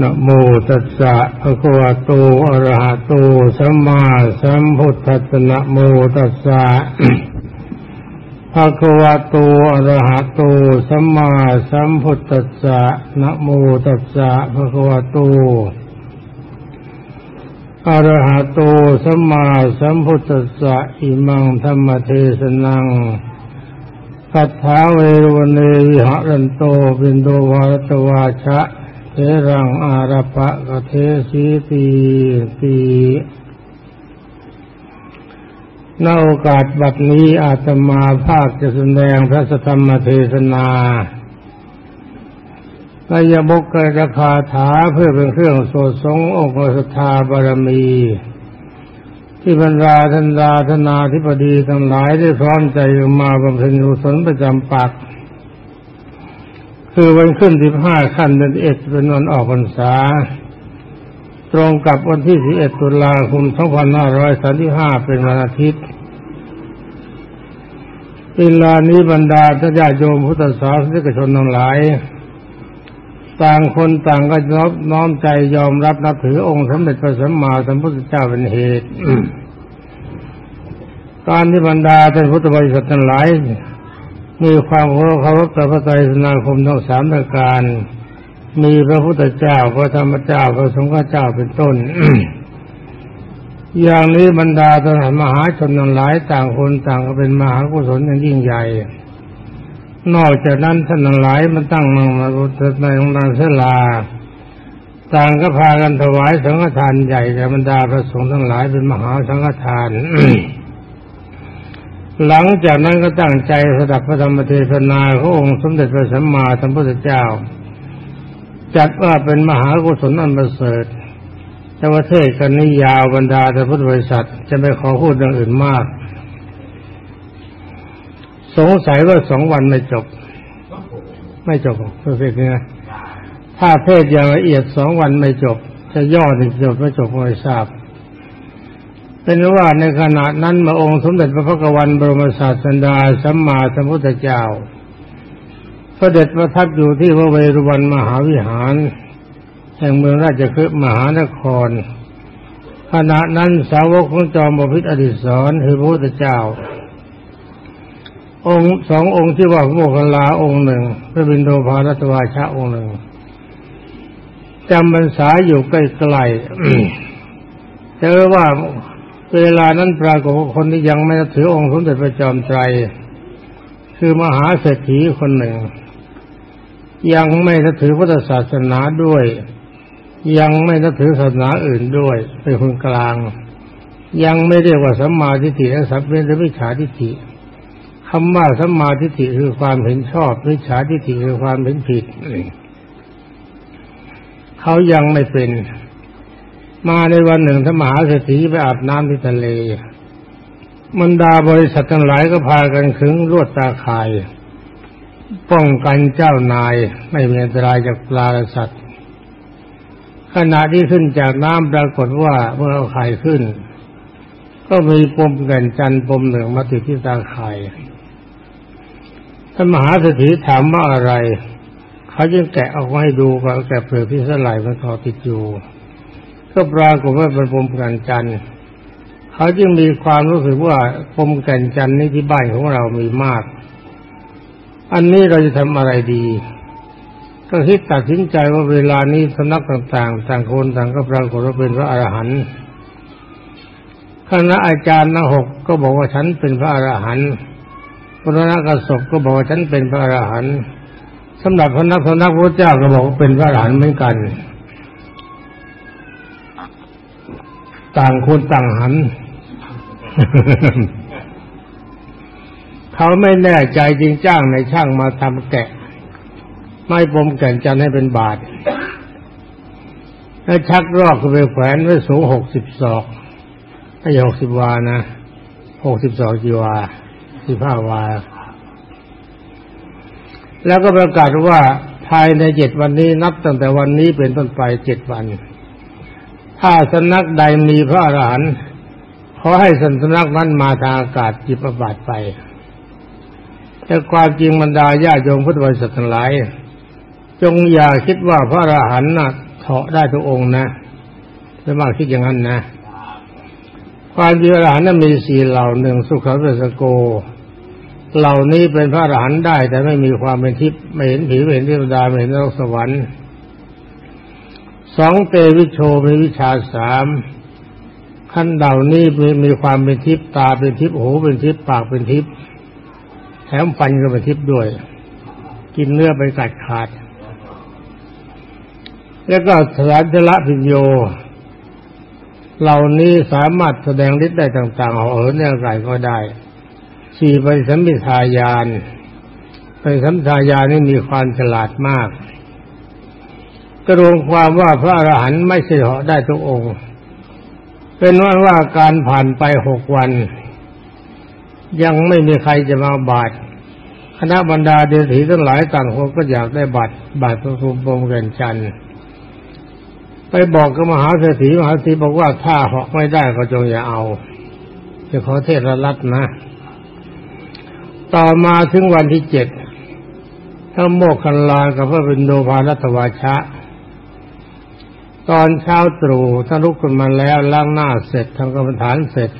นะโมตัสสะภะคะวะโต อะระหะโต สัมมาสัมพุทธัสสะนะโมตัสสะภะคะวะโต อะระหะโต สัมมาสัมพุทธัสสะนะโมตัสสะภะคะวะโต อะระหะโต สัมมาสัมพุทธัสสะอิมังธรรมเทศนังคัตถาเวรวเนวิหะรันโตปินโดวารตวาชะ เทรังอารปะกเทสีตีตีในโอกาสบัดนี้อาตมาภาคจะแสดงพระธรรมเทศนาในยบกเกิดคาถาเพื่อเป็นเครื่องสดสงองค์ศรัทธาบารมี ที่บรรดาท่านดาธนาธิปดีทั้งหลายได้พร้อมใจมาบำเพ็ญกุศลประจำปัก คือวันขึ้นสิบห้าขั้นเดือนเอ็ดเป็นวันออกพรรษา ตรงกับวันที่สิบเอ็ดตุลาคมสองพันห้าร้อยสามสิบห้าเป็นวันอาทิตย์เวลานี้บรรดาท่านญาติโยมพุทธศาสนิกชนทั้งหลาย ต่างคนต่างก็น้อมน้อมใจยอมรับนับถือองค์สมเด็จพระสัมมาสัมพุทธเจ้าเป็นเหตุการที่บรรดาท่านพุทธบริษัททั้งหลาย มีความเคารพเคารพต่อพระไตรสนาคมทั้งสามประการ มีพระพุทธเจ้าพระธรรมเจ้าพระสงฆ์เจ้าเป็นต้น อย่างนี้บรรดาท่านมหาชนทั้งหลายต่างคนต่างก็เป็นมหากุศลอย่างยิ่งใหญ่ นอกจากนั้นท่านทั้งหลายมันตั้งมังมารุตในองค์นางเสลาต่างก็พากันถวายสังฆทานใหญ่แก่บรรดาพระสงฆ์ทั้งหลายเป็นมหาสังฆทาน หลังจากนั้นก็ตั้งใจสดับพระธรรมเทศนาขององค์สมเด็จพระสัมมาสัมพุทธเจ้า จัดว่าเป็นมหากุศลอันประเสริฐแต่ว่าเทศกันนี้ยาวบรรดาแต่พุทธบริษัทจะไม่ขอพูดเรื่องอื่นมาก สงสัยว่าสองวันไม่จบ ไม่จบเทศนี้นะถ้าเทศอย่างละเอียดสองวันไม่จบ จะย่อถึงจบไม่จบไม่ทราบ เป็นว่าในขณะนั้นมาองค์สมเด็จพระพุทธวันบรมศาสดาสัมมาสัมพุทธเจ้าพระเด็จประทับอยู่ที่พระเวรุวันมหาวิหาร แห่งเมืองราชคฤห์มหานคร ขณะนั้นสาวกของจอมบพิตรอดิศรคือพระพุทธเจ้า องค์สององค์ที่ว่าพระโมคคัลลาองค์หนึ่ง พระบินโดภารัตวาชะองค์หนึ่งจำพรรษาอยู่ใกล้ๆเจอว่า เวลานั้นปรากฏว่าคนที่ยังไม่ถือองค์สมเด็จพระจอมไตรคือมหาเศรษฐีคนหนึ่ง ยังไม่ถือพุทธศาสนาด้วย ยังไม่ถือศาสนาอื่นด้วยเป็นคนกลาง ยังไม่เรียกว่าสัมมาทิฏฐิและสัพเพนวิชาทิฏฐิคำว่าสัมมาทิฏฐิคือความเห็นชอบวิชาทิฏฐิคือความเห็นผิดเขายังไม่เป็น มาในวันหนึ่งถ้ามหาเศรษฐีไปอาบน้ำที่ทะเลมันดาบริษัททั้งหลายก็พากันขึงลวดตาข่าย ป้องกันเจ้านายไม่มีอันตรายจากปลาและสัตว์ ขณะที่ขึ้นจากน้ำปรากฏว่าเมื่อเอาไข่ขึ้น ก็มีปมแก่นจันปมหนึ่งมาติดที่ตาข่ท่านมหาเศรษฐีถามว่าอะไร เขาจึงแกะออกมาให้ดูก็แกะเปลือกที่สลายมันต่อติดอยู่ ก็ปรากฏว่าเป็นปมแก่นจันเขาจึงมีความรู้สึกว่าปมแก่นจันนี้ที่บ้านของเรามีมาก อันนี้เราจะทำอะไรดี ก็คิดตัดสินใจว่าเวลานี้สำนักต่างๆ ต่างคนต่างก็ปรากฏว่าเป็นพระอรหันต์คณะอาจารย์นหกก็บอกว่าฉันเป็นพระอรหันต์พระนักสบก็บอกว่าฉันเป็นพระอรหันต์สำหรับพระนักสำนักพระเจ้าก็บอกว่าเป็นพระอรหันต์เหมือนกัน ต่างคนต่างหัน เขาไม่แน่ใจจริงจ้างในช่างมาทำแกะ ไม้ปมแก่นจันให้เป็นบาทแล้วชักรอกไปแขวนไว้สูงหกสิบศอกไม่ใช่หกสิบวานะหกสิบสองจีวาสิบห้าวา แล้วก็ประกาศว่าภายในเจ็ดวันนี้นับตั้งแต่วันนี้เป็นต้นไปเจ็ดวัน ถ้าสนักใดมีพระอรหันต์ขอให้สันสนักนั้นมาทางอากาศจิบประบาดไปแต่ความจริงบรรดาญาโยมพุทธบริษัททั้งหลาย จงอย่าคิดว่าพระอรหันต์น่ะเถาะได้ทุกองนะไม่มากคิดอย่างนั้นนะ ความจริงอรหันต์นั้นมีสี่เหล่าหนึ่งสุขเวสโก เหล่านี้เป็นพระอรหันต์ได้ แต่ไม่มีความเป็นทิพย์ไม่เห็นผีไม่เห็นเทวดาไม่เห็นนรกสวรรค์ สองเตวิโชมีวิชาสามขั้นเหล่านี้มีมีความเป็นทิพตาเป็นทิพหูเป็นทิพปากเป็นทิพแถมฟันก็เป็นทิพด้วย กินเนื้อไปกัดขาด แล้วก็สารจละพิญโย เหล่านี้สามารถแสดงฤทธิ์ได้ต่างๆเอาเออเนี่ยไรก็ได้สี่ไปสัมมิทายานไปสัมทายานนี่มีความฉลาดมาก กระรวมความว่าพระอรหันต์ไม่ใช่เหาะได้ทุกองค์ เป็นว่าว่าการผ่านไปหกวัน ยังไม่มีใครจะมาบาดคณะบรรดาเดรีทั้งหลายต่างคนก็อยากได้บัตรบาทพระภูมิบรมเกินจันทร์ไปบอกกับมหาเศรษฐีมหาเศรษฐีบอกว่าถ้าเหาะไม่ได้ก็จงอย่าเอา จะขอเทศรัตนะ ต่อมาถึงวันที่เจ็ดถ้าโมกขันลากับพระบินโดภารัตวาชะ ตอนเช้าตรู่ท่านลุกขึ้นมาแล้วล้างหน้าเสร็จทำกรรมฐานเสร็จ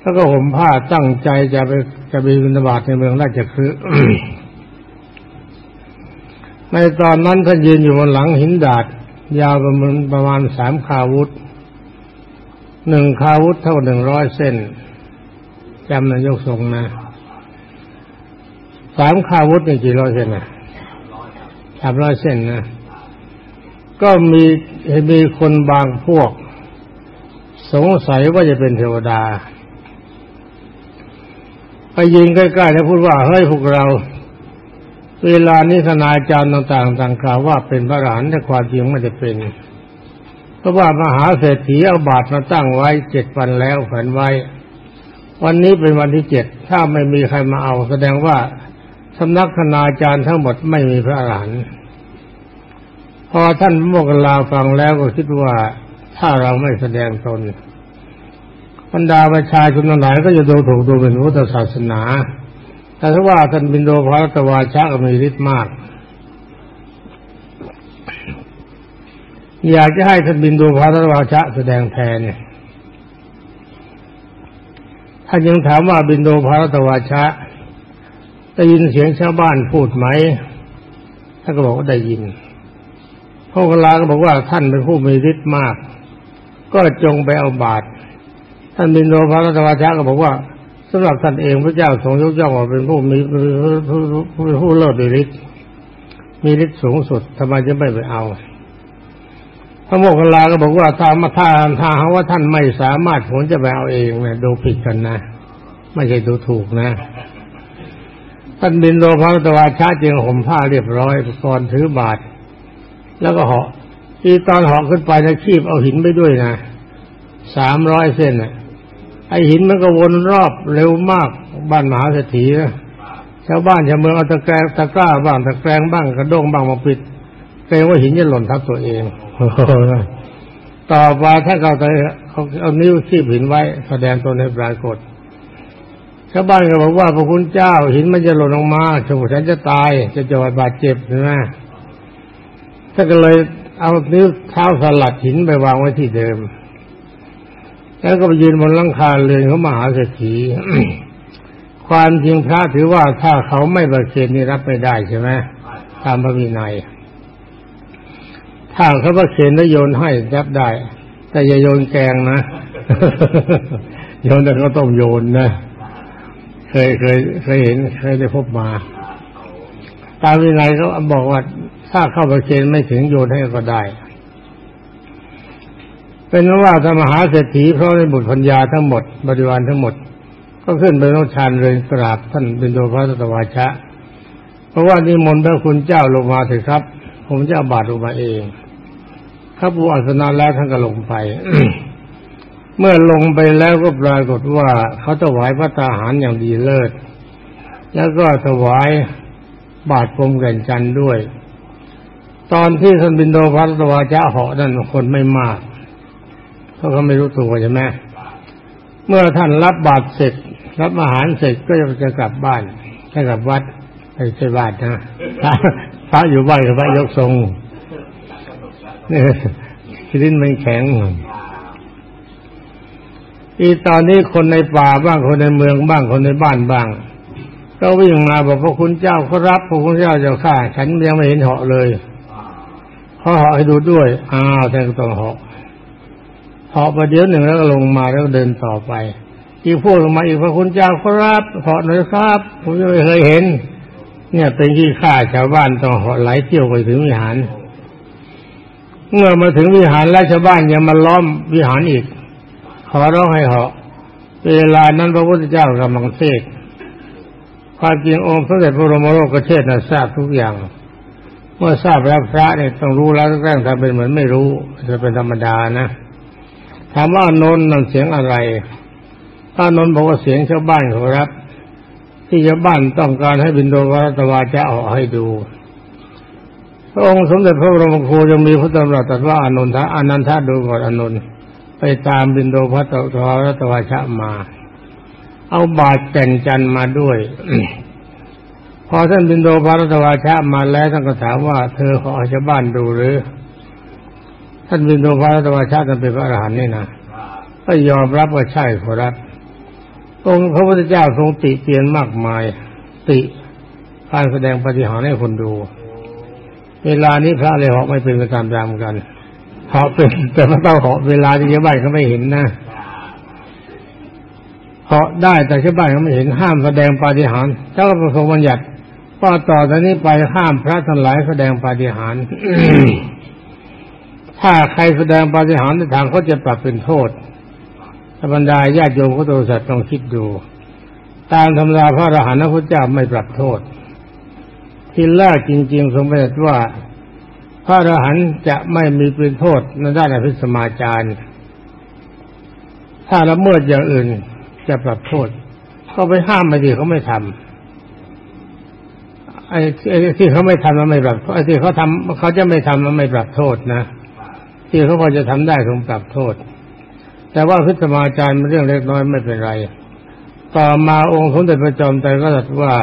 แล้วก็ห่มผ้าตั้งใจจะไปจะไปบิณฑบาตในเมืองราชคฤห์ในตอนนั้นท่านยืนอยู่บนหลังหินดาดยาวประมาณประมาณสามคาวุธหนึ่งคาวุธเท่าหนึ่งร้อยเส้นจำนายกทรงนะสามคาวุธนี่กี่ร้อยเส้นนะสามร้อยเส้นนะ ก็มีมีคนบางพวก สงสัยว่าจะเป็นเทวดา ไปยิงใกล้ๆแล้วพูดว่าเฮ้ยพวกเรา เวลานี้คณาจารย์ต่างๆ ต่างกล่าวว่าเป็นพระอรหันต์แต่ความจริงไม่ได้เป็น เพราะว่ามหาเศรษฐีเอาบาตรมาตั้งไว้เจ็ดวันแล้วแขวนไว้ วันนี้เป็นวันที่เจ็ดถ้าไม่มีใครมาเอา แสดงว่าสำนักคณาจารย์ทั้งหมดไม่มีพระอรหันต์ อท่านโมกลาฟังแล้วก็คิดว่าถ้าเราไม่แสดงตนบรรดาประชาชนทั้งหลายก็จะดูถูกดูเป็นพุทธศาสนา แต่ถ้าว่าท่านบินโดพระตวาชะก็มีฤทธิ์มาก อยากจะให้ท่านบินโดพระตวาชะแสดงแทนเนี่ยท่านยังถามว่าบินโดพระตวาชะได้ยินเสียงชาวบ้านพูดไหมท่านก็บอกว่าได้ยิน พวกลาก็บอกว่าท่านเป็นผู้มีฤทธิ์มาก ก็จงไปเอาบาตรท่านมินโดพระรัตวาชาก็บอกว่าสำหรับท่านเองพระเจ้าทรงยกย่องว่าเป็นผู้มีผู้เลิศด้วยฤทธิ์มีฤทธิ์สูงสุดทำไมจะไม่ไปเอาพระโมคคัลลาก็บอกว่าถ้ามาถ้าถ้าว่าท่านไม่สามารถผมจะไปเอาเองนะดูผิดกันนะ ไม่ใช่ดูถูกนะท่านบินโดพระตวาชาจึงห่มผ้าเรียบร้อยก่อนถือบาตร แล้วก็เหาะที่ตอนเหาะขึ้นไปนะคีบเอาหินไปด้วยนะสามร้อยเส้นน่ะ ไอหินมันก็วนรอบเร็วมากบ้านมหาเศรษฐีนะชาวบ้านชาวเมืองเอาตะแกรงตะกร้าบ้างตะแกรงบ้างกระด้งบ้างมาปิดเกรงว่าหินจะหล่นทับตัวเองต่อไปถ้าเขาเขาเอานิ้วคีบหินไว้ แสดงตัวในปรากฏชาวบ้านก็บอกว่าพระคุณเจ้าหินมันจะหล่นลงมาชาวฉันจะตายจะจอดบาดเจ็บใช่ไหม ท่านก็เลยเอานิ้วเท้าสลัดหินไปวางไว้ที่เดิม แล้วก็ไปยืนบนลังคาเรือนเขามหาเศรษฐีความจริงพระถือว่าถ้าเขาไม่ประเคนนี่รับไม่ได้ใช่ไหมตามพระวินัยถ้าเขาประเคนแล้วโยนให้รับได้ แต่อย่าโยนแกงนะโยนแต่ก็ต้องโยนนะเคยเคยเคยเห็นเคยได้พบมา ตามวินัยเขาบอกว่า ถ้าเข้าประเคนไม่ถึงโยนให้ก็ได้ เป็นว่าธรรมหาเศรษฐีเพราะในบุตรพัญญาทั้งหมดบริวารทั้งหมด ก็ขึ้นไปน้องชานเลยกราบท่านเป็นโดพระตวาชะ เพราะว่านิมนต์พระคุณเจ้าลงมาเถิดครับ ผมจะบาทลงมาเองครับผู้อัสนาแล้วท่านก็ลงไป เมื่อลงไปแล้วก็ปรากฏว่าเขาถวายพระตาหารอย่างดีเลิศ แล้วก็ถวายบาทกรมแก่นจันด้วย ตอนที่ท่านบินโดพัตวาจะเหาะนั่นคนไม่มากเพราะเขาไม่รู้ตัวใช่ไหมเมื่อท่านรับบาตรเสร็จ รับอาหารเสร็จก็จะกลับบ้านจะกลับวัดไปใช่บ้านนะพระอยู่บ้านกับพระยกทรงนี่ยลิ้นมันแข็งอีตอนนี้คนในป่าบ้างคนในเมืองบ้างคนในบ้านบ้างก็วิ่งมาบอกพระคุณเจ้าเขารับพระคุณเจ้าเจ้าข้าฉันยังไม่เห็นเหาะเลย เขาเหาะให้ดูด้วย อ้าวแทนต้องเหาะเหาะไปเดี๋ยวหนึ่งแล้วก็ลงมาแล้วก็เดินต่อไป อีกพวกลงมาอีกพระคุณเจ้าเขารับเหาะหน่อยครับผมยังไม่เคยเห็น เนี่ยเป็นที่ข้าชาวบ้านต้องเหาะไหลเที่ยวไปถึงวิหาร เมื่อมาถึงวิหารแล้วชาวบ้านยังมาล้อมวิหารอีกขอร้องให้เหาะเวลานั้นพระพุทธเจ้ากำลังเทศความจริงองค์พระเดชพระบรมโลกเทศนะทราบทุกอย่าง เมื่อทราบแล้วพระเนี่ยต้องรู้แล้วแกล้งทำเป็นเหมือนไม่รู้จะเป็นธรรมดานะถามว่านนนั่นเสียงอะไรถ้านนบอกว่าเสียงชาวบ้านเขารับ ที่ชาวบ้านต้องการให้บินโดวัตวาจะออกให้ดูพระองค์สมเด็จพระบรมครูยังมีพระตำรัสตรัสว่าอนนทะอนันทะดูก่อนอนนไปตามบินโดพัตตวรัตวาชะมา เอาบาดแก่นจันมาด้วย พอท่านบินโดพัตวาชะมาแล้วท่านก็ถามว่าเธอขอชาวบ้านดูหรือ ท่านบินโดพัตวาชะท่านเป็นพระอรหันต์นี่นะก็ยอมรับว่าใช่ขอรับองค์พระพุทธเจ้าทรงติเตียนมากมาย ติการแสดงปฏิหารให้คนดู เวลานี้พระเลยหอกไม่เป็นไปตามตามกันเหาะเป็นแต่ไม่ต้องเหาะเวลาที่ชาวบ้านเขาไม่เห็นนะเหาะได้แต่ชาวบ้านเขาไม่เห็นห้ามแสดงปฏิหารเจ้าก็ประสงค์บัญญัติ ว่าต่อจากนี้ไปห้ามพระทั้งหลายแสดงปาฏิหาริย์ถ้าใครแสดงปาฏิหาริย์ในทางเขาจะปรับเป็นโทษบรรดาญาติโยมพุทธสัตว์ต้องคิดดู ตามธรรมดาพระอรหันต์พระเจ้าไม่ปรับโทษ ที่แรกจริงๆทรงบัญญัติว่าพระอรหันต์จะไม่มีเป็นโทษในด้านอภิสมาจารถ้าละเมิดอย่างอื่นจะปรับโทษ ก็ไปห้ามไม่ดีเขาไม่ทำ ไอ้ที่เขาไม่ทำแล้วไม่ปรับไอ้ที่เขาทำเขาจะไม่ทำแล้วไม่ปรับโทษนะที่เขาพอจะทำได้คงปรับโทษ แต่ว่าพิสมาจารย์มันเรื่องเล็กน้อยไม่เป็นไร ต่อมาองค์สมเด็จพระจอมไตรก็ตรัสว่า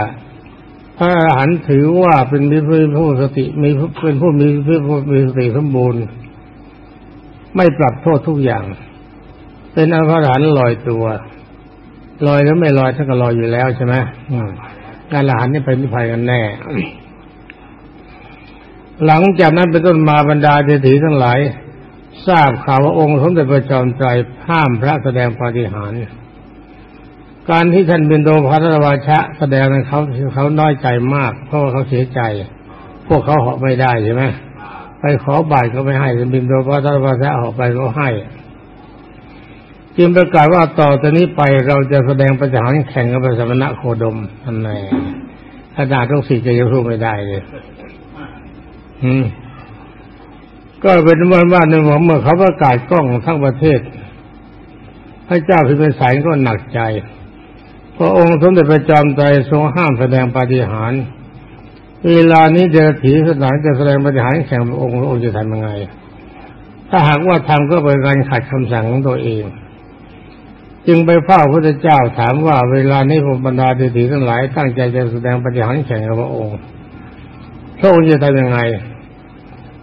พระอรหันต์ถือว่าเป็นมีผู้สติมีเป็นผู้มีผู้มีสติสมบูรณ์ ไม่ปรับโทษทุกอย่าง เป็นอรหันต์ลอยตัวลอยแล้วไม่ลอยท่านก็ลอยอยู่แล้วใช่ไหม อรหันต์นี่เป็นนิพพานกันแน่ หลังจากนั้นเป็นต้นมาบรรดาเดถีทั้งหลาย ทราบข่าวว่าองค์สมเด็จพระจอมไตรห้ามพระแสดงปาฏิหาริย์การที่ท่านบินโดพัทรวาชะแสดงนั้นเขาเขาน้อยใจมาก เพราะว่าเขาเสียใจ พวกเขาเหาะไม่ได้ใช่ไหมไปขอบายเขาไม่ให้บินโดพัทรวาชะเหาะไปเขาให้ จึงประกาศว่าต่อจากนี้ไปเราจะแสดงประจานแข่งกับพระสมณะโคดมท่านไหนขนาดทุกสิ่จะยังรู้ไม่ได้เลยอืมก็เป็นว่าว่าในเมื่อเขาประกาศกล้องทั้งประเทศ พระเจ้าพิมพิสารก็หนักใจพระองค์สมเด็จพระจอมไตรทรงห้ามแสดงปาฏิหาริย์เวลานี้เดรัจฉีสถานจะแสดงปาฏิหาริย์แข่งพระองค์พระองค์จะทำยังไง ถ้าหากว่าทำก็เป็นการขัดคำสั่งของตัวเอง จึงไปเฝ้าพระเจ้าถามว่าเวลานี้พระบรรดาเดชีทั้งหลาย ตั้งใจจะแสดงปฏิหารแข่งกับพระองค์พระองค์จะทำยังไง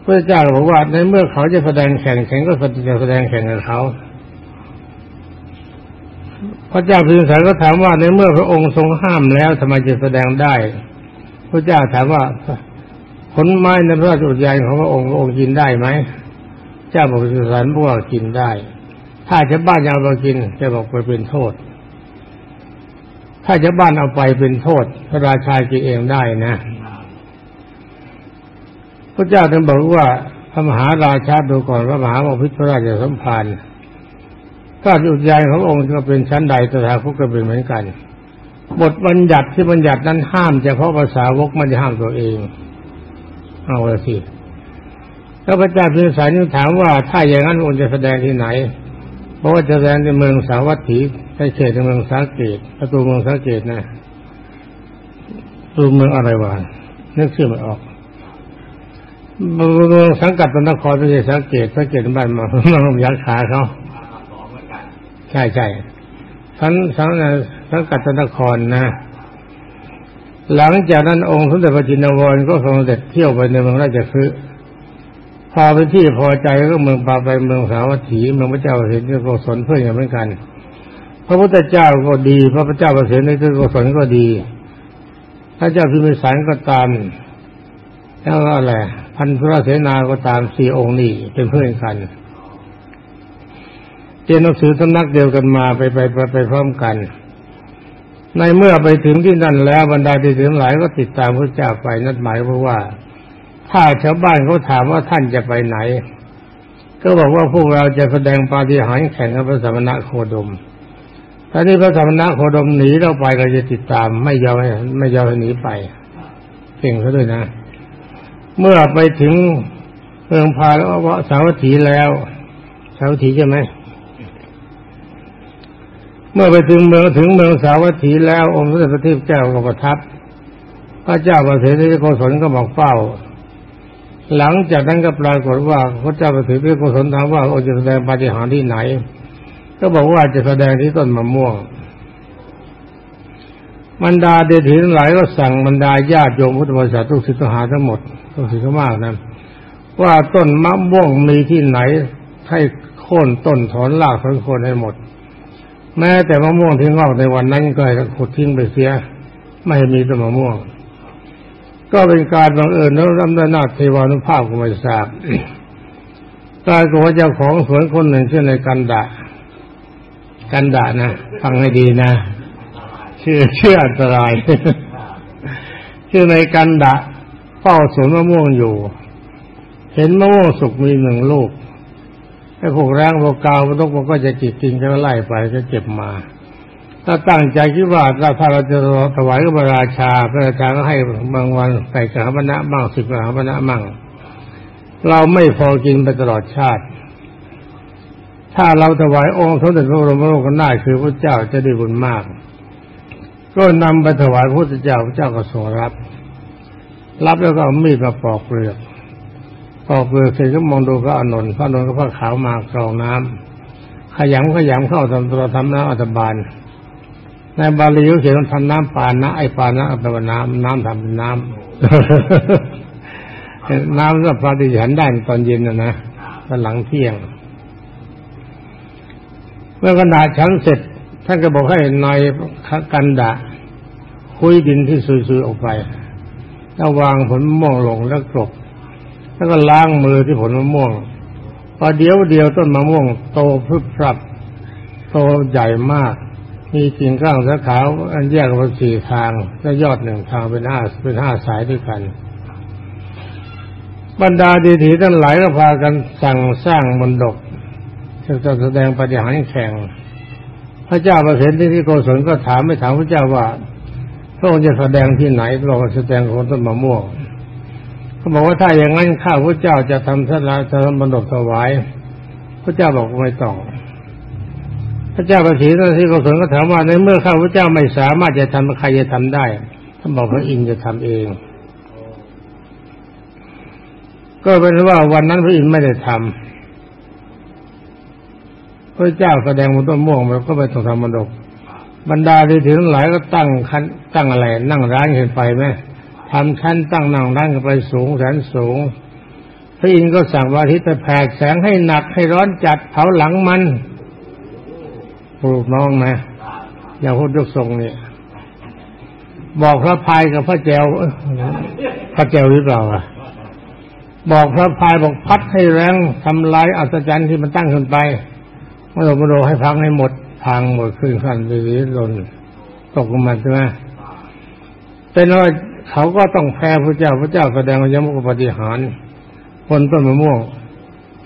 พระเจ้าบอกว่าในเมื่อเขาจะแสดงแข่งแข่งก็จะแสดงแข่งกับเขาพระเจ้าพิมสารก็ถามว่าในเมื่อพระองค์ทรงห้ามแล้วทำไมจะแสดงได้ พระเจ้าถามว่าผลไม้ในพระราชอุทยานของพระองค์พระองค์กินได้ไหม เจ้าบอกพิมสารบอกกินได้ ถ้าชาวบ้านเอาไปกินจะบอกไปเป็นโทษ ถ้าชาวบ้านเอาไปเป็นโทษ พระราชากินเองได้นะ พระเจ้าถึงบอกว่าพระมหาราชาดูก่อนพระมหาบพิตรพระราชสมภารถ้าอุทยานขององค์จะเป็นชั้นใดตถาคตก็เป็นเหมือนกัน บทบัญญัติที่บัญญัตินั้นห้ามเฉพาะภาษาวกมันจะห้ามตัวเอง เอาละสิแล้วพระเจ้าพิสารนี่ถามว่าถ้าอย่างนั้นองค์จะแสดงที่ไหน เพราะว่าจะแสดงในเมืองสาวัตถีในเขตในเมืองสาเกตประตูเมืองสาเกตนะประตูเมืองอะไรวะนึกชื่อไม่ออกเมืองสังกัดตนครไม่ใช่สังเกตสังเกตบ้านมามันยักขาเขาใช่ใช่สันสังสังกัดตนครนะ หลังจากนั้นองค์สมเด็จพระจินวรก็ทรงเด็จเที่ยวไปในเมืองราชคฤห์ พออเป็นที่พอใจก็เมืองปาไปเมืองสาวัตถีเมืองพระเจ้าเห็นก็สนเพื่อนกันเหมือนกัน พระพุทธเจ้าก็ดี พระพุทธเจ้าประเสริฐในที่กุศลก็ดีพระเจ้าพิมพิสารก็ตาม แล้วก็อะไรพันธุรเสนาก็ตามสี่องค์นี่เป็นเพื่อนกันเรียนหนังสือสำนักเดียวกันมาไปไปไปไปพร้อมกัน ในเมื่อไปถึงที่นั่นแล้วบรรดาที่ถึงหลายก็ติดตามพระเจ้าไปนัดหมายเพราะว่า ถ้าชาวบ้านเขาถามว่าท่านจะไปไหน ก็บอกว่าพวกเราจะแสดงปาฏิหาริย์แข่งกับพระสมณะโคดมตอนนี้พระสมณะโคดมหนีเราไปเราจะติดตาม ไม่ยอมไม่ยอมหนีไปเก่งซะด้วยนะ เมื่อไปถึงเมืองพาแล้วว่าสาวัตถีแล้วสาวัตถีใช่ไหมเมื่อไปถึงเมืองถึงเมืองสาวัตถีแล้ว องค์พระเดชพเทพเจ้าก็ประทับ พระเจ้าประเสริฐที่โกศลก็บอกเฝ้า หลังจากนั้นก็ปรากฏว่าพระเจ้าประสิที่โกศลถามว่าองค์จะแสดงปาฏิหาริย์ที่ไหน ก็บอกว่าจะแสดงที่ต้นมะม่วงบรรดาเดชถีทั้งหลายก็สั่งบรรดาญาติโยมพุทธบริษัททุกศิษย์ทหาทั้งหมดทุกศิษย์มากนะว่าต้นมะม่วงมีที่ไหนให้โค่นต้นถอนรากถอนโคนให้หมด แม้แต่มะม่วงที่งอกในวันนั้นก็ให้ขุดทิ้งไปเสีย ไม่มีต้นมะม่วง ก็เป็นการบังเอิญแล้วรำนานาเทวานุภาพก็ไม่ทราบกายกับว่าเจ้าของสวนคนหนึ่งชื่อในกันดากันดานะฟังให้ดีนะชื่อชื่ออันตราย ชื่อในกันดะเฝ้าสวนมะม่วงอยู่ เห็นมะม่วงสุกมีหนึ่งลูกไอ้พวกแรงพวกกาวพวกนกมันก็จะจิกกินก็ไล่ไปก็เก็บมา ถ้าตั้งใจคิดว่าถ้าเราจะถวายกับพระราชา พระราชาก็ให้บางวันใส่กระหบณะบ้างสิบกระหบณะมั่งเราไม่พอกินไปตลอดชาติ ถ้าเราถวายองค์สมเด็จพระบรมโลกนาถคือพระเจ้าจะได้บุญมาก ก็นำไปถวายพระพุทธเจ้าพระเจ้าก็ทรงรับ รับแล้วก็เอามีดมาปอกเปลือกปอกเปลือกเสร็จก็มองดูพระอานนท์พระอานนท์ก็พระขาวมากรองน้ำขยำขยำเข้าทำตัวทำน้ำอัตบาน ในบาลีเขาเขียนว่าทำน้ำปานะ ไอปานนะอัตบน้ำน้ำทำเป็นน้ำน้ำก็ปฏิฉันได้ตอนเย็นนะนะตอนหลังเที่ยง เมื่อขนาฉันเสร็จ ท่านก็บอกให้นายกันดะคุยดินที่ซุยๆออกไปแล้ววางผลม่วงลงแล้วกรบแล้วก็ล้างมือที่ผลมะม่วงพอเดียวเดียวต้นมะม่วงโตพึบพรับ โตใหญ่มาก มีกิ่งก้างสาขาวอันแยกเป็นสี่ทางและยอดหนึ่งทางเป็นห้าเป็นห้าสายด้วยกัน บรรดาดีถีทั้งหลายก็พากันสั่งสร้างมนดกจะแสดงปฏิหารแข่ง พระเจ้าประเสริฐที่โกศลก็ถามไม่ถามพระเจ้าว่าพระองค์จะแสดงที่ไหนพระองค์แสดงคนต้นมะม่วงเขาบอกว่าถ้าอย่างนั้นข้าพระเจ้าจะทำสลาจะทำบรรดกถวาย พระเจ้าบอกไม่ต้อง ระเจ้าประสีท่านที่กศลก็ถามว่าในเมื่อข้าพระเจ้าไม่สามารถจะทำใครจะทำได้ท่านบอกพระอินทร์จะทำเอง ก็เป็นว่าวันนั้นพระอินทร์ไม่ได้ทำพระเจ้าแสดงบนต้นม่วงมันก็ไปต้องทำบรรดก บรรดาที่ถึงหลายก็ตั้งคันตั้งอะไร นั่งร้านเห็นไปไหมทำชั้นตั้งนั่งด้านไปสูงแสนสูงพระอินทร์ก็สั่งว่าทิตแผกแสงให้หนักให้ร้อนจัดเผาหลังมัน ปลูกน้องนะอย่างพูดยกทรงเนี่ย บอกพระพายกับพระแจวพระแจวหรือเปล่าอะบอกพระพายบอกพัดให้แรงทำลายอัศจรรย์ที่มันตั้งขึ้นไปมโนมโนให้พังให้หมดพังหมดขึ้นขั้นไปหล่นตกลงมาใช่ไหมเป็นว่าเขาก็ต้องแพ้พระเจ้าพระเจ้าแสดงยมกปฏิหารคนต้นมะม่วง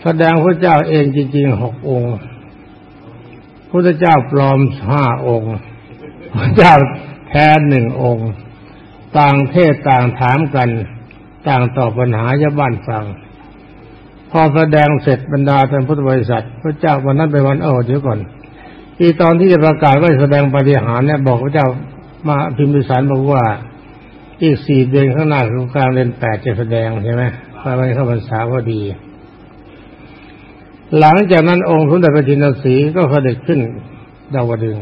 แสดงพระเจ้าเองจริงๆหกองค์ พระเจ้าปลอมห้าองค์พระเจ้าแท้หนึ่งองค์ ต่างเทศต่างถามกัน ต่างตอบปัญหายาบ้านฟัง พอแสดงเสร็จบรรดาท่านพุทธบริษัท พระเจ้าวันนั้นเป็นวันเออเดี๋ยวก่อน ที่ตอนที่จะประกาศว่าแสดงปฏิหารเนี่ยบอกพระเจ้ามาพิมพิสารบอกว่าอีกสี่เดือนข้างหน้าคือกลางเดือนแปดจะแสดงใช่ไหมพระวันเข้าพรรษาพอดี หลังจากนั้นองค์สมเด็จพระจินสีก็เสด็จขึ้นดาวดึง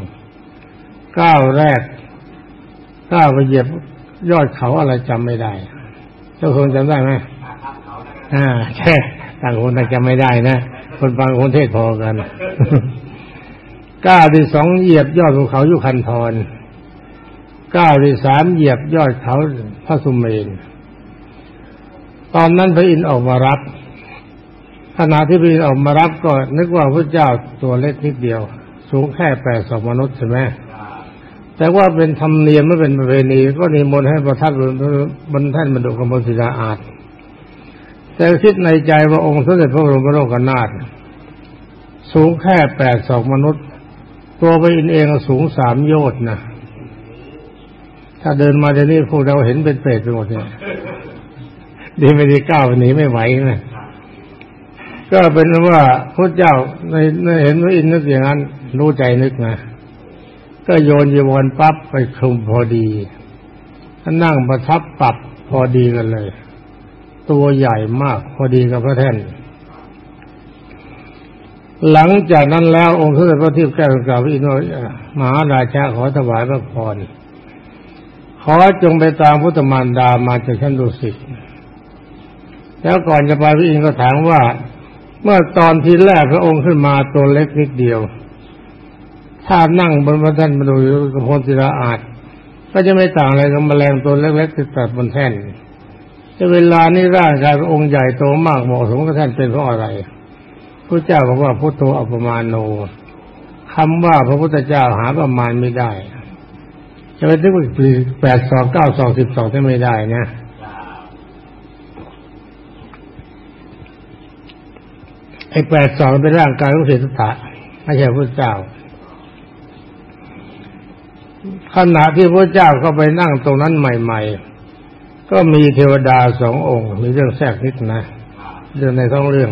ก้าวแรกก้าวไปเหยียบยอดเขาอะไรจำไม่ได้เจ้าคงจำได้ไหมอ่าใช่ต่างคนต่างจำไม่ได้นะคนฟังคนเทศพอกันก้าวที่สองเหยียบยอดภูเขายุคันธรก้าวที่สามเหยียบยอดเขาพระสุเมนตอนนั้นพระอินทร์ออกมารับ ขณะที่พระอินออกมารับก็นึกว่าพระเจ้าตัวเล็กนิดเดียว สูงแค่แปดสองมนุษย์ใช่ไหมแต่ว่าเป็นธรรมเนียมไม่เป็นประเพณี ก็นิมนต์ให้ประทับบนท่านบรรดุกมลศิลาอาจแต่คิดในใจว่าองค์สมเด็จพระบรมโลกนาถสูงแค่แปดสองมนุษย์ ตัวไปอินเองสูงสามโยชน์นะถ้าเดินมาเดี๋ยวนี้พวกเราเห็นเป็นเปรตไปหมดเนี่ยดีไม่ดีก้าวหนีไม่ไหวนะ ก็เป็นว่าพระเจ้าในเห็นว่าอินนึกอย่างนั้น รู้ใจนึกนะก็โยนยีวนปั๊บไปคลุมพอดีถ้านั่งประทับปรับพอดีกันเลย ตัวใหญ่มากพอดีกับพระแท่นหลังจากนั้นแล้วองค์สมเด็จพระทิพย์แก้วกล่าวอินทร์มหาราชาขอถวายพระพรขอจงไปตามพุทธมารดามาจากชั้นดุสิตแล้วก่อนจะไปพระอินทร์ก็ถามว่า เมื่อตอนที่แรกพระองค์ขึ้นมาตัวเล็กนิดเดียว ถ้านั่งบนพระท่นมาดูกระพลศิลาอาจ ก็จะไม่ต่างอะไรกับแมลงตัวเล็กๆที่ตัดบนแท่นแต่เวลานี้ร่างกายพระองค์ใหญ่โตมากเหมาะสมกับท่านเป็นเพราะอะไรพระเจ้าบอกว่าพุทโธอัปมาโนคำว่าพระพุทธเจ้าหาประมาณไม่ได้ จะไปถึงปีแปดสองเก้าสองสิบสองที่ไม่ได้นะ ไอ้แปดสองเป็นร่างกายของเศรษฐะไม่ใช่พระเจ้า ขณะที่พระเจ้าเข้าไปนั่งตรงนั้นใหม่ ๆ ก็มีเทวดาสององค์ มีเรื่องแทรกนิดนะ เรื่องในท้องเรื่อง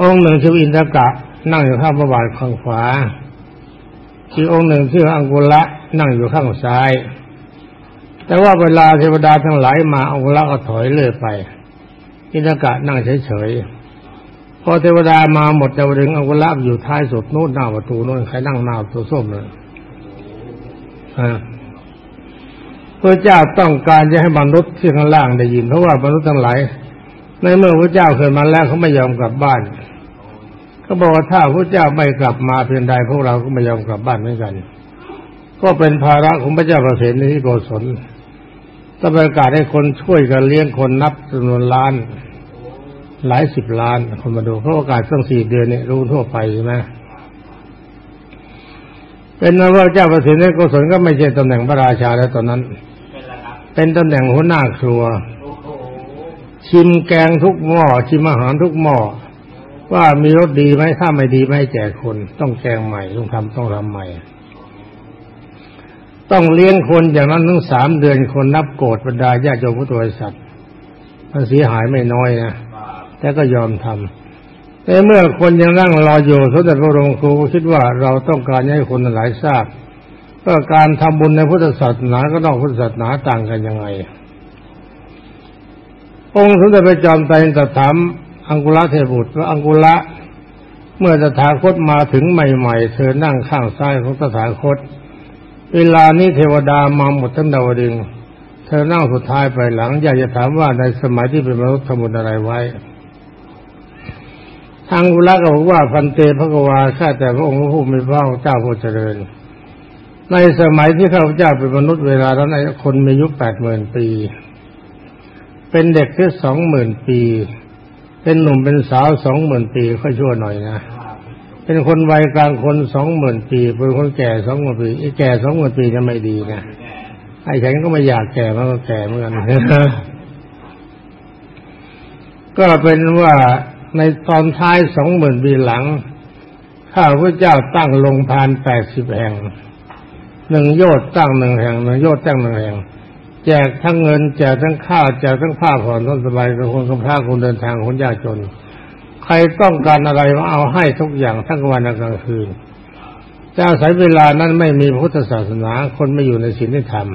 องค์หนึ่งชื่ออินทกะ นั่งอยู่ข้างพระบาทข้างขวาอีกองค์หนึ่งชื่ออังกุละนั่งอยู่ข้างซ้าย แต่ว่าเวลาเทวดาทั้งหลายมาอังกุละก็ถอยเลื่อยไปอินทกะนั่งเฉยๆ พอเทวดามาหมดจะดึงอังกุละอยู่ท้ายสุดนู้นหน้าประตูนู้นใครนั่งหน้าประตูส้มเลยพระเจ้าต้องการจะให้มนุษย์ที่ข้างล่างได้ยิน เพราะว่ามนุษย์ทั้งหลายในเมื่อพระเจ้าเคยมาแล้วเขาไม่ยอมกลับบ้านเขาบอกว่าถ้าพระเจ้าไม่กลับมาเพียงใดพวกเราก็ไม่ยอมกลับบ้านเหมือนกัน ก็เป็นภาระของพระเจ้าประเสริฐที่โกศลต้องประกาศให้คนช่วยกันเลี้ยงคนนับจำนวนล้าน หลายสิบล้านคนมาดูเขาประกาศตั้งสี่เดือนเนี่ยรู้ทั่วไปใช่ไหมเป็นนว่าเจ้าประสิทธิ์ในกุศลก็ไม่ใช่ตำแหน่งพระราชาแล้วตอนนั้น เป็นตำแหน่งหัวหน้าครัว ชิมแกงทุกหม้อชิมอาหารทุกหม้อว่ามีรสดีไหมถ้าไม่ดีไม่แจกคน ต้องแกงใหม่ต้องทำต้องทำใหม่ ต้องเลี้ยงคนอย่างนั้นทั้งสามเดือนคนนับโกรธบรรดาญาติโยมพุทธบริษัทมันเสียหายไม่น้อยนะ แต่ก็ยอมทำแต่เมื่อคนยังนั่งรออยู่สมเด็จพระองค์ครูคิดว่าเราต้องการให้คนหลายทราบว่าการทำบุญในพุทธศาสนาก็นอกพุทธศาสนาต่างกันยังไง องค์สมเด็จพระจอมไตรตรัสถามอังกุละเทพบุตรว่าอังกุละเมื่อตถาคตมาถึงใหม่ๆ เธอนั่งข้างซ้ายของตถาคต เวลานี้เทวดามาหมดทั้งดาวดึง เธอนั่งสุดท้ายไปหลัง อยากจะถามว่าในสมัยที่เป็นมนุษย์ทำบุญอะไรไว้ ทางอุลก็บอกว่าพันเตพระกวาข้าแต่พระองค์ผู้มีพระเจ้าผู้เจริญ ในสมัยที่ข้าพเจ้าเป็นมนุษย์เวลานั้นคนมีอายุแปดหมื่นปี เป็นเด็กแค่สองหมื่นปี เป็นหนุ่มเป็นสาวสองหมื่นปีค่อยชั่วหน่อยนะเป็นคนวัยกลางคนสองหมื่นปีเป็นคนแก่สองหมื่นปีไอ้แก่สองหมื่นปีจะไม่ดีนะไอ้ฉันก็ไม่อยากแก่มันก็แก่เหมือนกันก็เป็นว่า ในตอนท้ายสองหมื่นปีหลัง ข้าพระเจ้าตั้งลงพานแปดสิบแห่งหนึ่งโยชตั้งหนึ่งแห่งหนึ่งโยชตั้งหนึ่งแห่ง แจกทั้งเงินแจกทั้งข้าวแจกทั้งผ้าผ่อนต้นสบายกับคนกำพร้าคนเดินทางคนยากจน ใครต้องการอะไรมาเอาให้ทุกอย่างทั้งวันและกลางคืนเจ้าสายเวลานั้นไม่มีพุทธศาสนา คนไม่อยู่ในศีลธรรม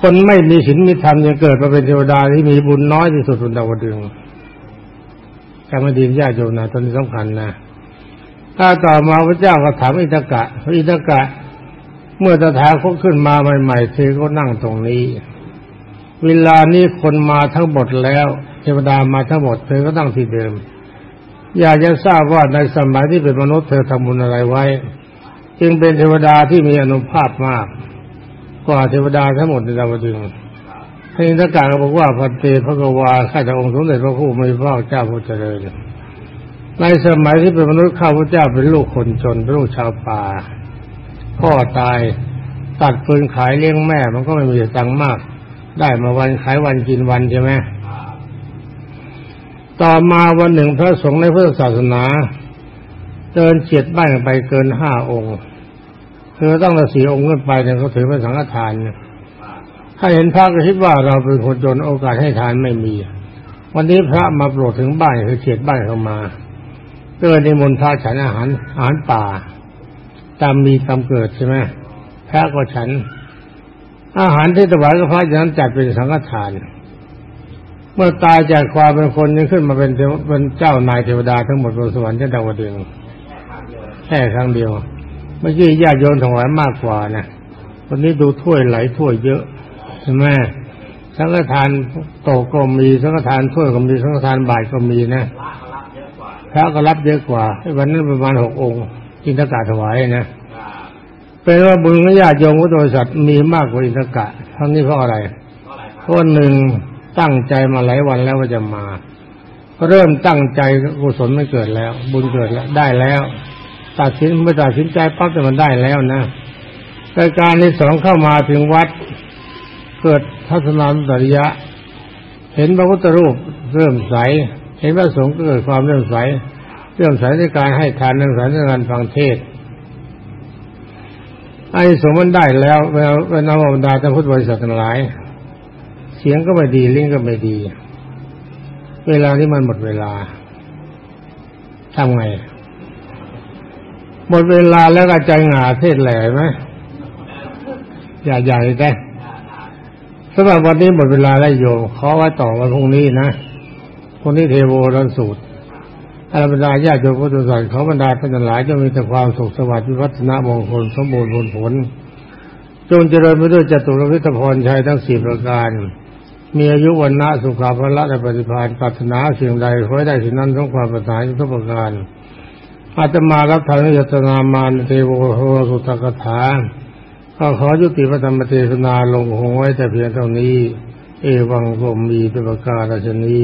คนไม่มีศีลมีธรรมยังเกิดมาเป็นเทวดาที่มีบุญน้อยที่สุดบนดาวดึง จำไม่ดีญาติโยมนะตอนนี้สำคัญนะถ้าต่อมาพระเจ้าก็ถามอิตกะพระอิตกะ เมื่อตถาคตขึ้นมาใหม่ๆเธอก็นั่งตรงนี้ เวลานี้คนมาทั้งหมดแล้วเทวดามาทั้งหมดเธอก็ตั้งที่เดิม อยากจะทราบว่าในสมัยที่เป็นมนุษย์เธอทำบุญอะไรไว้ จึงเป็นเทวดาที่มีอนุภาพมาก กว่าเทวดาทั้งหมดในดาวดึงส์ พระอินทกาก็บอกว่าพันเตพระกวาข้าจะองค์สมเด็จพระผู้มีพระเจ้าผู้เจริญในสมัยที่เป็นมนุษย์ข้าพระเจ้าเป็นลูกคนจนเป็นลูกชาวป่า พ่อตายตัดปืนขายเลี้ยงแม่ มันก็ไม่มีตังค์มาก ได้มาวันขายวันกินวันใช่ไหมต่อมาวันหนึ่งพระสงฆ์ในพุทธศาสนาเดินเฉียดบ้านไปเกินห้าองค์คือต้องละสีองค์ขึ้นไปเนี่ยเขาถือเป็นสังฆทานเนี่ย ถ้าเห็นพระก็คิดว่าเราเป็นคนจนโอกาสให้ทานไม่มี วันนี้พระมาโปรดถึงบ้านคือเฉียดบ้านเข้ามาเกิดในมนต์พระฉันอาหารอาหารป่า ตามมีตามเกิดใช่ไหมพระก็ฉัน อาหารที่ถวายกับพระนั้นจัดเป็นสังฆทาน เมื่อตายจากความเป็นคนนี้ขึ้นมาเป็นเป็นเจ้านายเทวดาทั้งหมดบนสวรรค์ชั้นดาวดึงแค่ครั้งเดียวเมื่อกี้ญาติโยมถวายมากกว่านะวันนี้ดูถ้วยไหลถ้วยเยอะ ใช่ไหมสังฆทานโตก็มีสังฆทานถ้วยก็มีสังฆทานบาทก็มีนะพระก็รับเยอะกว่าวันนั้นประมาณหกองค์จินตกาถวายนะเป็นว่าบุญญาติโยมพุทธบริษัทมีมากกว่าอินทกะทั้งนี้เพราะอะไรเพราะหนึ่งตั้งใจมาหลายวันแล้วว่าจะมาก็เริ่มตั้งใจกุศลไม่เกิดแล้ว บุญเกิดแล้วได้แล้ว ตัดสินเมื่อตัดสินใจปั๊บแต่มันได้แล้วนะรายการที่สองเข้ามาถึงวัด เกิดทัศนาตริยะ เห็นพระพุทธรูปเริ่มใส เห็นพระสงฆ์เกิดความเริ่มใส เริ่มใสในการให้ทานเริ่มใสในการฟังเทศไอ้สมมันได้แล้วเวลาเวลาบรรดาท่านพุทธบริษัททั้งหลาย เสียงก็ไม่ดีลิ้นก็ไม่ดี เวลาที่มันหมดเวลาทำไง หมดเวลาแล้วก็ใจหงาเทศแหล่ไหมอย่าใหญ่ได้ สำหรับวันนี้หมดเวลาแล้วโยมขอไว้ต่อวันพรุ่งนี้นะพรุ่งนี้เทโวรันสูตรอารบรรดาญาติโยมพุทธศาสนาเขาบรรดาท่านหลายจงมีแต่ความสุขสวัสดิ์วิวัฒนามงคลสมบูรณ์ผลผล จงเจริญไปด้วยจตุรวิทพรชัยทั้งสี่ประการ มีอายุวันนะสุขาภละและปฏิภาณปรารถนาสิ่งใดขอให้ได้สิ่งนั้นทั้งความปรารถนาทุกประการอาตมารับทานยตนามานเทโวโหสุตกถา ก็ขอยุติพระธรรมเทศนาลงคงไว้แต่เพียงเท่านี้ เอวังผมมีประการชนี้